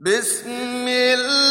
بسم الله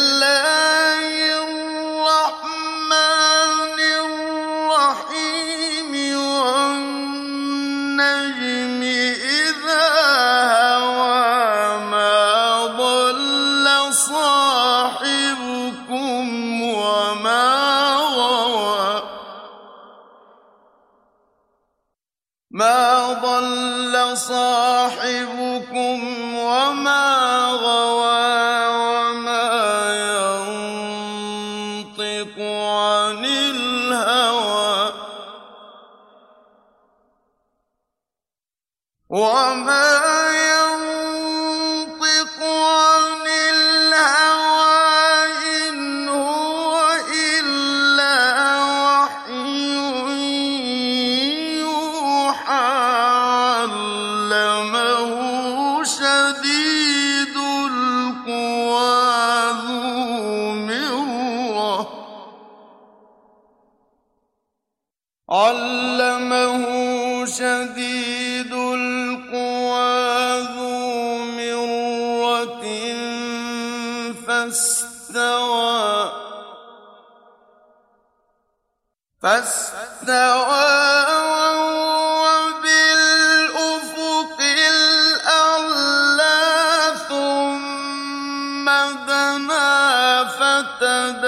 علمه شديد القوى ذو مرة فاستوى. فاستوى فتدى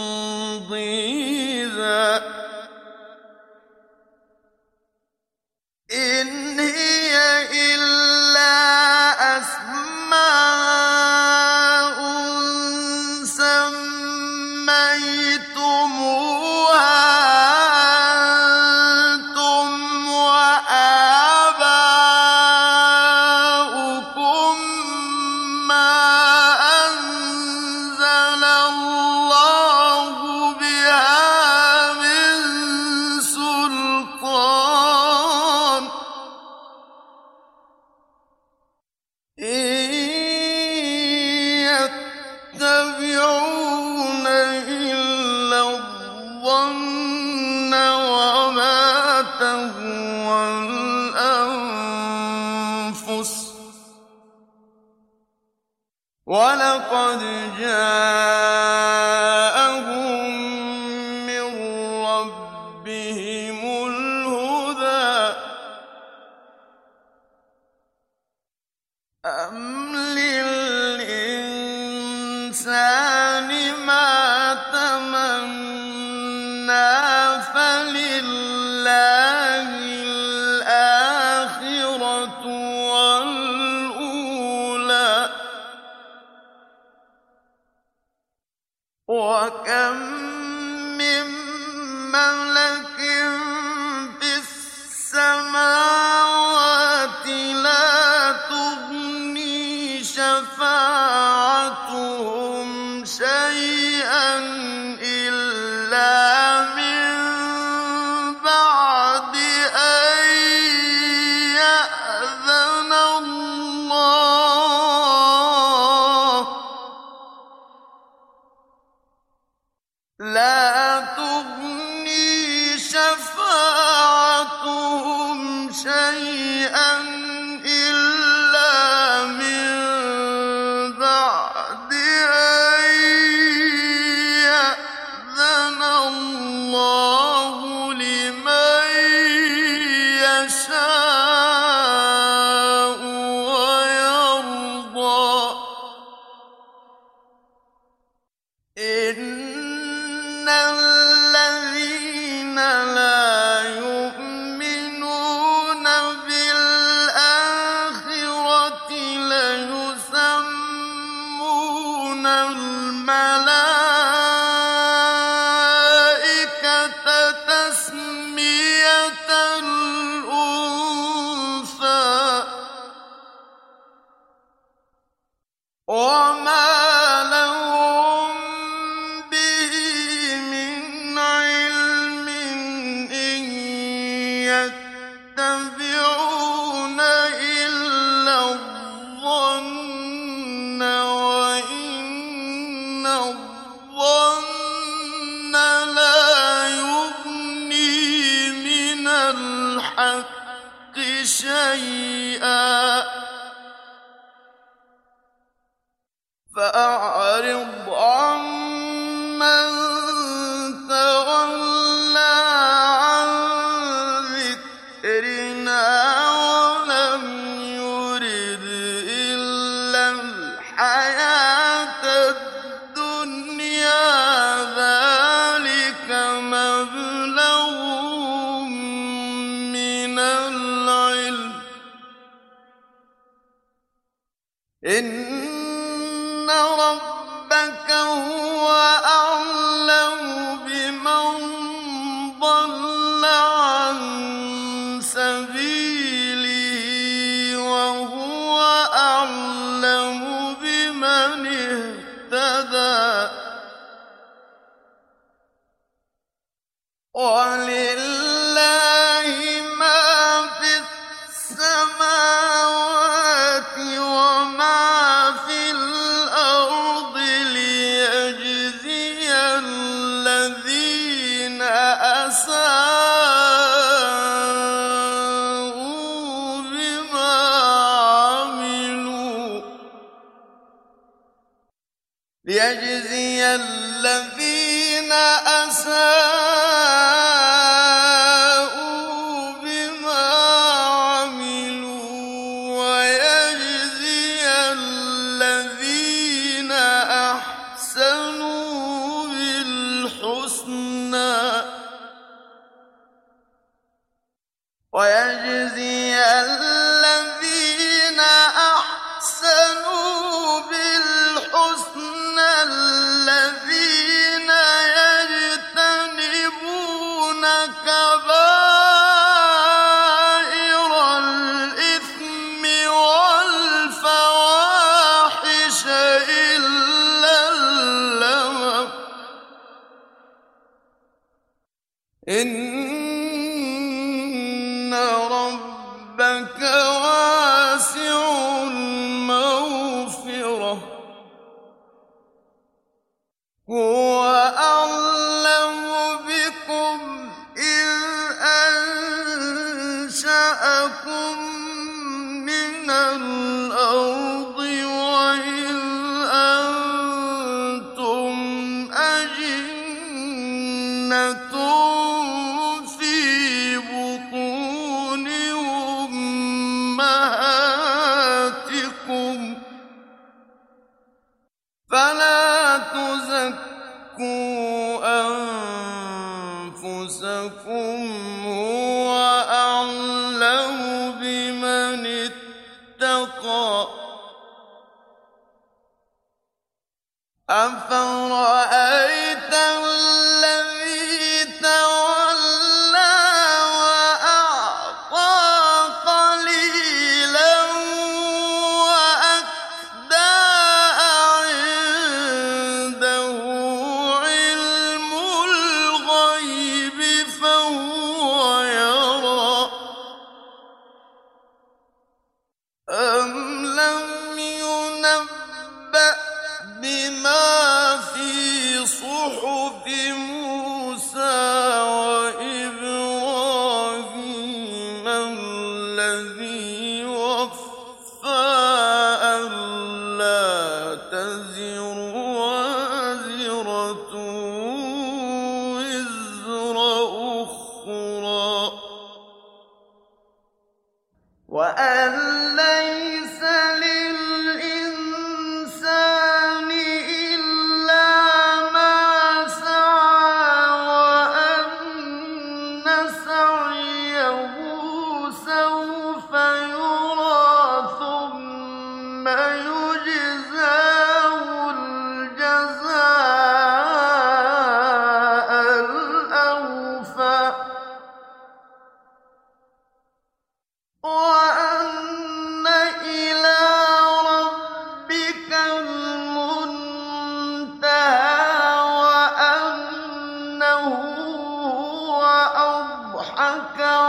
ولقد جاء اهتدى ولله ليجزي الذين أساءوا الذي ربك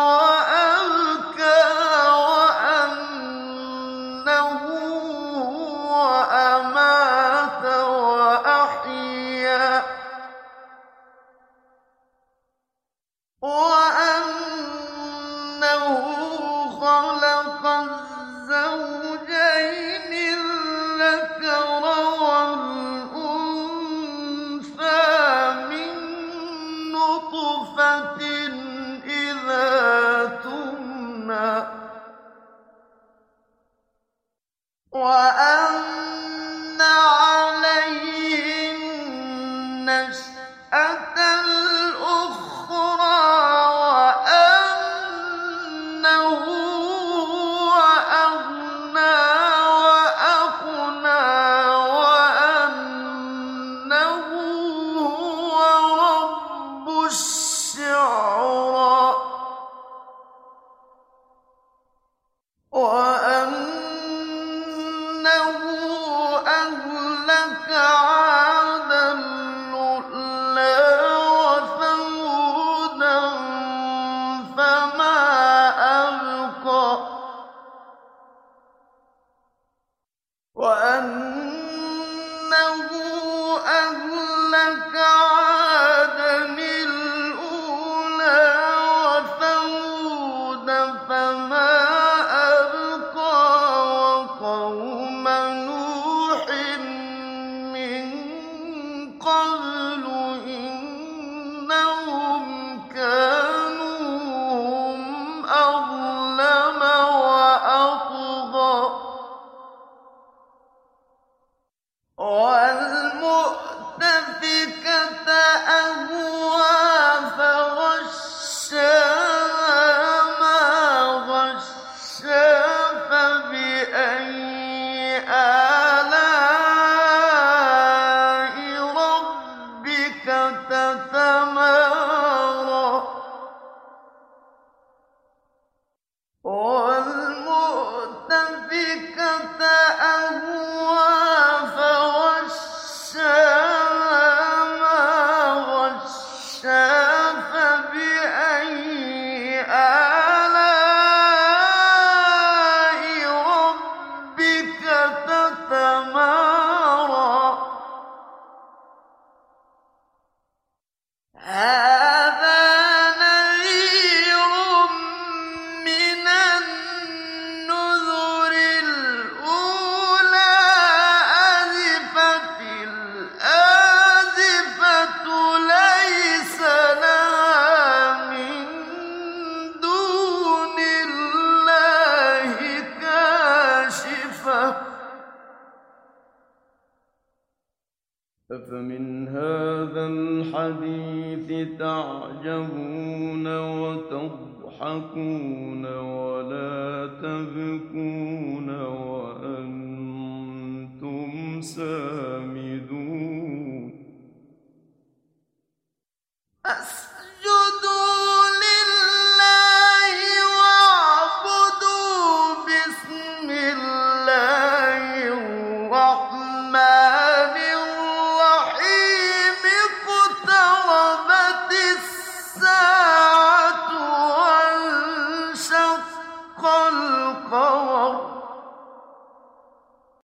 تبكون وأنتم سامدون